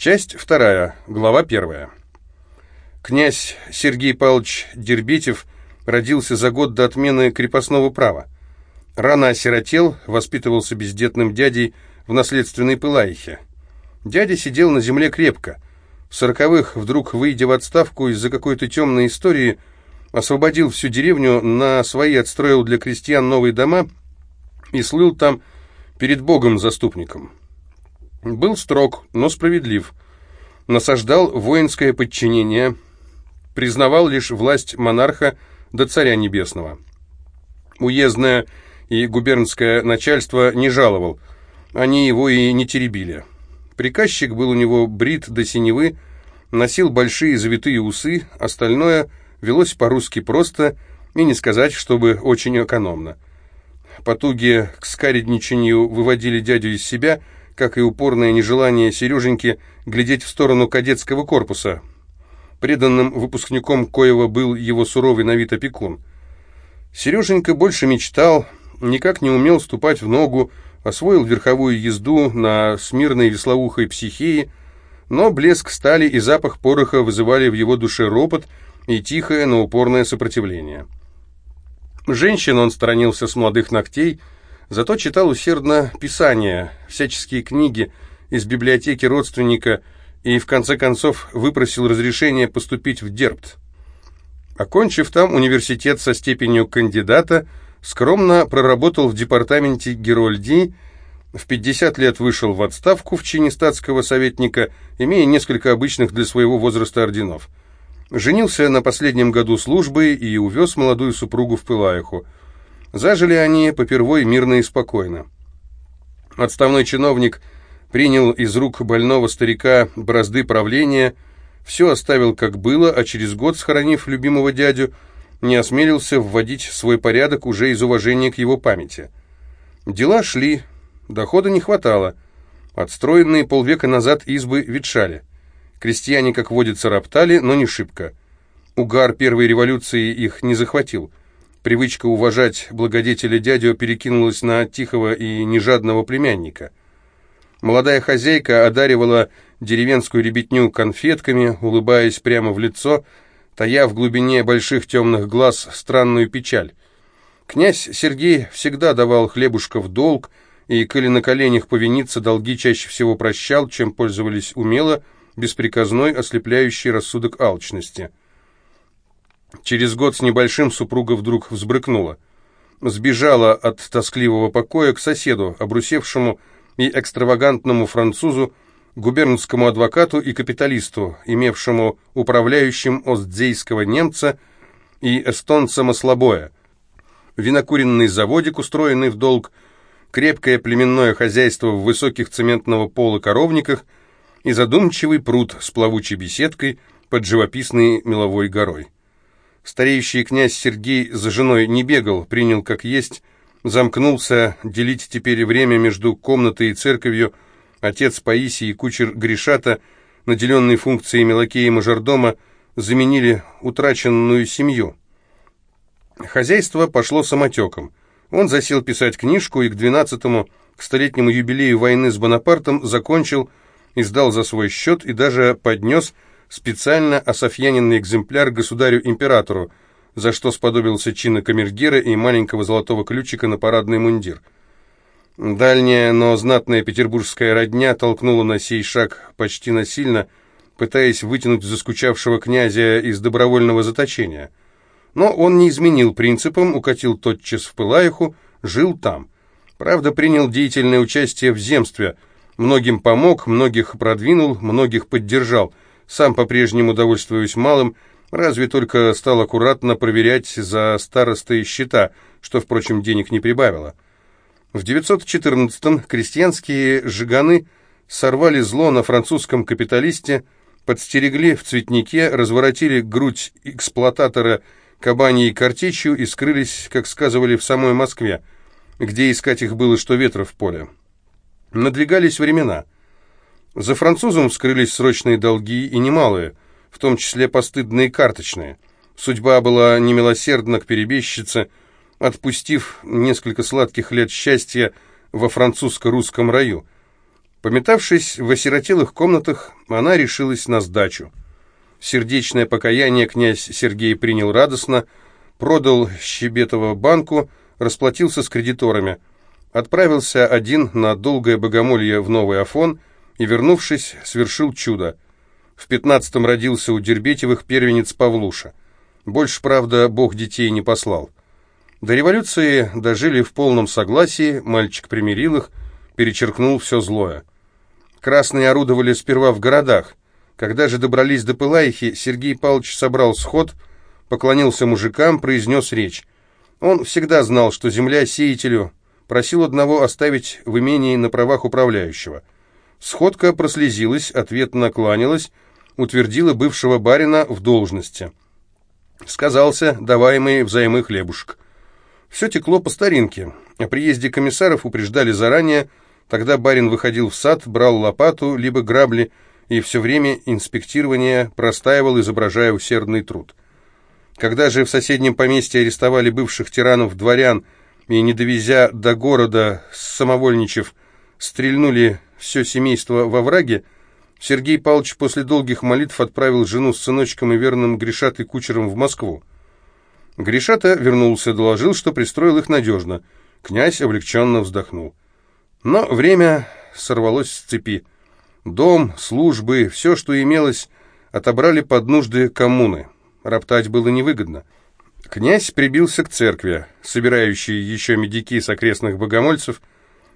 Часть вторая, глава первая. Князь Сергей Павлович Дербетев родился за год до отмены крепостного права. Рано осиротел, воспитывался бездетным дядей в наследственной Пылаихе. Дядя сидел на земле крепко. В сороковых, вдруг выйдя в отставку из-за какой-то темной истории, освободил всю деревню, на свои отстроил для крестьян новые дома и слыл там перед Богом заступником. Был строг, но справедлив. Насаждал воинское подчинение, признавал лишь власть монарха до царя небесного. Уездное и губернское начальство не жаловал, они его и не теребили. Приказчик был у него брит до синевы, носил большие завитые усы, остальное велось по-русски просто и не сказать, чтобы очень экономно. Потуги к скаредничанию выводили дядю из себя – как и упорное нежелание Сереженьки глядеть в сторону кадетского корпуса. Преданным выпускником Коева был его суровый на вид опекун. Сереженька больше мечтал, никак не умел ступать в ногу, освоил верховую езду на смирной веслоухой психеи, но блеск стали и запах пороха вызывали в его душе ропот и тихое, но упорное сопротивление. Женщин он сторонился с молодых ногтей, Зато читал усердно писания, всяческие книги из библиотеки родственника и в конце концов выпросил разрешение поступить в Дербт. Окончив там университет со степенью кандидата, скромно проработал в департаменте Герольдии, в 50 лет вышел в отставку в чине статского советника, имея несколько обычных для своего возраста орденов. Женился на последнем году службы и увез молодую супругу в Пылаеху. Зажили они попервой мирно и спокойно. Отставной чиновник принял из рук больного старика бразды правления, все оставил как было, а через год, схоронив любимого дядю, не осмелился вводить свой порядок уже из уважения к его памяти. Дела шли, дохода не хватало, отстроенные полвека назад избы ветшали. Крестьяне, как водится, роптали, но не шибко. Угар первой революции их не захватил. Привычка уважать благодетеля дядю перекинулась на тихого и нежадного племянника. Молодая хозяйка одаривала деревенскую ребятню конфетками, улыбаясь прямо в лицо, тая в глубине больших темных глаз странную печаль. Князь Сергей всегда давал хлебушка в долг, и, коли на коленях повиниться, долги чаще всего прощал, чем пользовались умело, бесприказной, ослепляющий рассудок алчности. Через год с небольшим супруга вдруг взбрыкнула. Сбежала от тоскливого покоя к соседу, обрусевшему и экстравагантному французу, губернскому адвокату и капиталисту, имевшему управляющим остзейского немца и эстонца Маслобоя. Винокуренный заводик, устроенный в долг, крепкое племенное хозяйство в высоких цементного пола коровниках и задумчивый пруд с плавучей беседкой под живописной меловой горой. Стареющий князь Сергей за женой не бегал, принял как есть, замкнулся, делить теперь время между комнатой и церковью. Отец Паисий и кучер Гришата, наделенные функциями лакея и мажордома, заменили утраченную семью. Хозяйство пошло самотеком. Он засел писать книжку и к двенадцатому, к столетнему юбилею войны с Бонапартом, закончил, издал за свой счет и даже поднес – специально ософьяненный экземпляр государю-императору, за что сподобился чина камергера и маленького золотого ключика на парадный мундир. Дальняя, но знатная петербургская родня толкнула на сей шаг почти насильно, пытаясь вытянуть заскучавшего князя из добровольного заточения. Но он не изменил принципам, укатил тотчас в Пылаиху, жил там. Правда, принял деятельное участие в земстве, многим помог, многих продвинул, многих поддержал – сам по-прежнему довольствуюсь малым, разве только стал аккуратно проверять за старостой счета, что, впрочем, денег не прибавило. В 914-м крестьянские жиганы сорвали зло на французском капиталисте, подстерегли в цветнике, разворотили грудь эксплуататора кабаньей картечью и скрылись, как сказывали, в самой Москве, где искать их было что ветра в поле. Надвигались времена – за французом вскрылись срочные долги и немалые, в том числе постыдные карточные. Судьба была немилосердна к перебежчице, отпустив несколько сладких лет счастья во французско-русском раю. Пометавшись в осиротелых комнатах, она решилась на сдачу. Сердечное покаяние князь Сергей принял радостно, продал Щебетова банку, расплатился с кредиторами, отправился один на долгое богомолье в Новый Афон и, вернувшись, свершил чудо. В пятнадцатом родился у Дербетевых первенец Павлуша. Больше, правда, Бог детей не послал. До революции дожили в полном согласии, мальчик примирил их, перечеркнул все злое. Красные орудовали сперва в городах. Когда же добрались до Пылайхи, Сергей Павлович собрал сход, поклонился мужикам, произнес речь. Он всегда знал, что земля сеятелю, просил одного оставить в имении на правах управляющего. Сходка прослезилась, ответно кланялась, утвердила бывшего барина в должности. Сказался даваемый взаймы хлебушек. Все текло по старинке. О приезде комиссаров упреждали заранее, тогда барин выходил в сад, брал лопату, либо грабли, и все время инспектирования простаивал, изображая усердный труд. Когда же в соседнем поместье арестовали бывших тиранов-дворян и, не довезя до города, самовольничев, стрельнули все семейство во враге, Сергей Павлович после долгих молитв отправил жену с сыночком и верным Гришатой кучером в Москву. Гришата вернулся, доложил, что пристроил их надежно. Князь облегченно вздохнул. Но время сорвалось с цепи. Дом, службы, все, что имелось, отобрали под нужды коммуны. Роптать было невыгодно. Князь прибился к церкви, собирающей еще медики с окрестных богомольцев,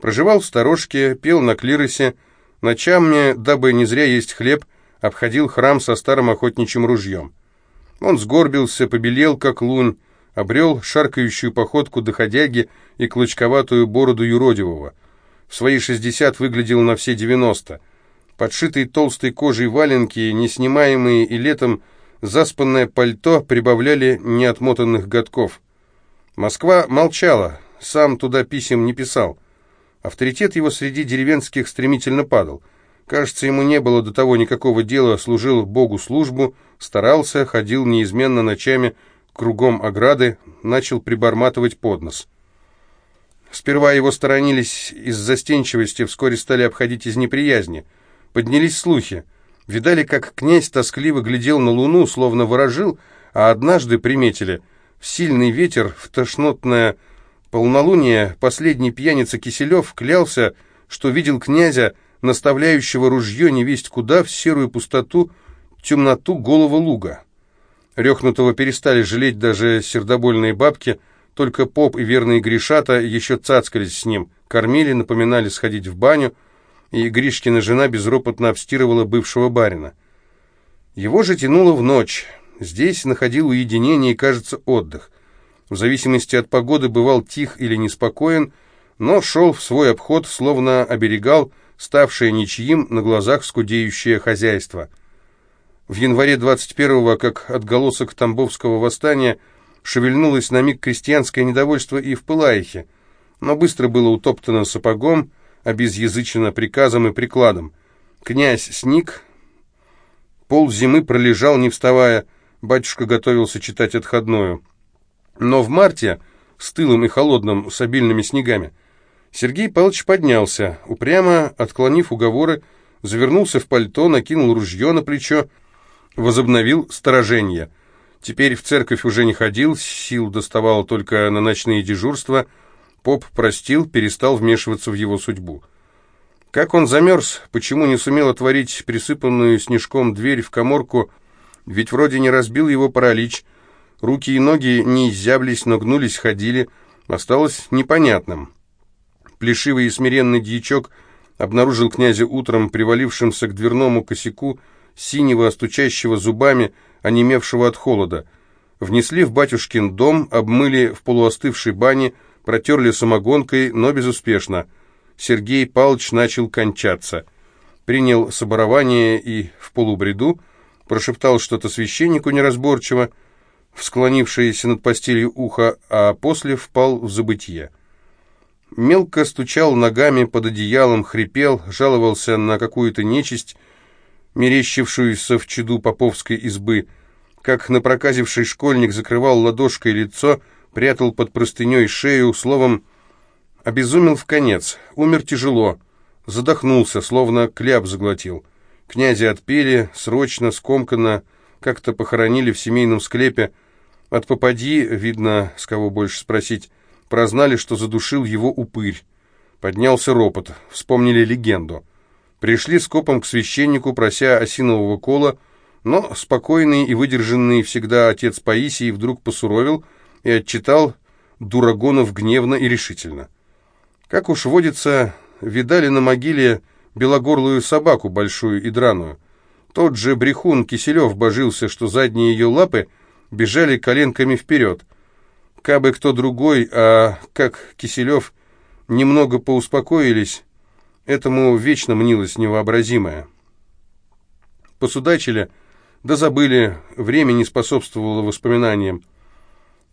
проживал в сторожке, пел на клиросе, ночами, дабы не зря есть хлеб, обходил храм со старым охотничьим ружьем. Он сгорбился, побелел, как лунь, обрел шаркающую походку доходяги и клочковатую бороду юродивого. В свои шестьдесят выглядел на все девяносто. Подшитые толстой кожей валенки, неснимаемые и летом, заспанное пальто прибавляли неотмотанных годков. Москва молчала, сам туда писем не писал. Авторитет его среди деревенских стремительно падал – Кажется, ему не было до того никакого дела, служил Богу службу, старался, ходил неизменно ночами кругом ограды, начал приборматывать под нос. Сперва его сторонились из застенчивости, вскоре стали обходить из неприязни. Поднялись слухи. Видали, как князь тоскливо глядел на луну, словно ворожил, а однажды приметили. В сильный ветер, в тошнотное полнолуние, последний пьяница Киселев клялся, что видел князя, наставляющего ружье невесть куда в серую пустоту, темноту голого луга. Рехнутого перестали жалеть даже сердобольные бабки, только поп и верные Гришата еще цацкались с ним, кормили, напоминали сходить в баню, и Гришкина жена безропотно обстирывала бывшего барина. Его же тянуло в ночь. Здесь находил уединение и, кажется, отдых. В зависимости от погоды бывал тих или неспокоен, но шел в свой обход, словно оберегал ставшее ничьим на глазах скудеющее хозяйство. В январе 21-го, как отголосок Тамбовского восстания, шевельнулось на миг крестьянское недовольство и в Пылаихе, но быстро было утоптано сапогом, обезъязычено приказом и прикладом. Князь сник, пол зимы пролежал, не вставая, батюшка готовился читать отходную. Но в марте, с тылым и холодным, с обильными снегами, Сергей Павлович поднялся, упрямо отклонив уговоры, завернулся в пальто, накинул ружье на плечо, возобновил сторожение. Теперь в церковь уже не ходил, сил доставал только на ночные дежурства. Поп простил, перестал вмешиваться в его судьбу. Как он замерз, почему не сумел отворить присыпанную снежком дверь в коморку, ведь вроде не разбил его паралич, руки и ноги не изъяблись, но гнулись, ходили, осталось непонятным. Плешивый и смиренный дьячок обнаружил князя утром, привалившимся к дверному косяку, синего, стучащего зубами, онемевшего от холода. Внесли в батюшкин дом, обмыли в полуостывшей бане, протерли самогонкой, но безуспешно. Сергей Палыч начал кончаться. Принял соборование и в полубреду прошептал что-то священнику неразборчиво, в склонившееся над постелью ухо, а после впал в забытье. Мелко стучал ногами под одеялом, хрипел, жаловался на какую-то нечисть, мерещившуюся в чаду поповской избы. Как напроказивший школьник закрывал ладошкой лицо, прятал под простыней шею, словом, обезумел в конец, умер тяжело, Задохнулся, словно кляп заглотил. Князя отпели, срочно, скомканно, как-то похоронили в семейном склепе. От попади, видно, с кого больше спросить, прознали, что задушил его упырь. Поднялся ропот, вспомнили легенду. Пришли с копом к священнику, прося осинового кола, но спокойный и выдержанный всегда отец Паисий вдруг посуровил и отчитал Дурагонов гневно и решительно. Как уж водится, видали на могиле белогорлую собаку, большую и драную. Тот же брехун Киселев божился, что задние ее лапы бежали коленками вперед. Кабы кто другой, а как Киселев, немного поуспокоились, этому вечно мнилось невообразимое. Посудачили, да забыли, время не способствовало воспоминаниям.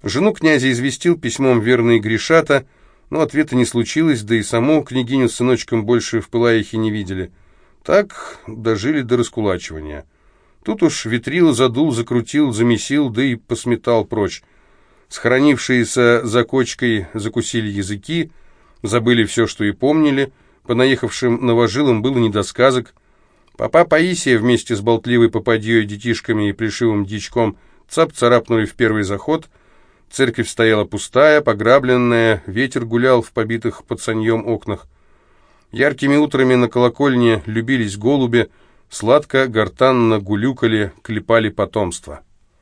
Жену князя известил письмом верный Гришата, но ответа не случилось, да и саму княгиню с сыночком больше в Пылаихе не видели. Так дожили до раскулачивания. Тут уж ветрил, задул, закрутил, замесил, да и посметал прочь. Схоронившиеся за кочкой закусили языки, забыли все, что и помнили, по наехавшим новожилам было недосказок. Папа Паисия вместе с болтливой попадьей, детишками и плешивым дичком цап-царапнули в первый заход — Церковь стояла пустая, пограбленная, ветер гулял в побитых под саньем окнах. Яркими утрами на колокольне любились голуби, сладко, гортанно гулюкали, клепали потомство.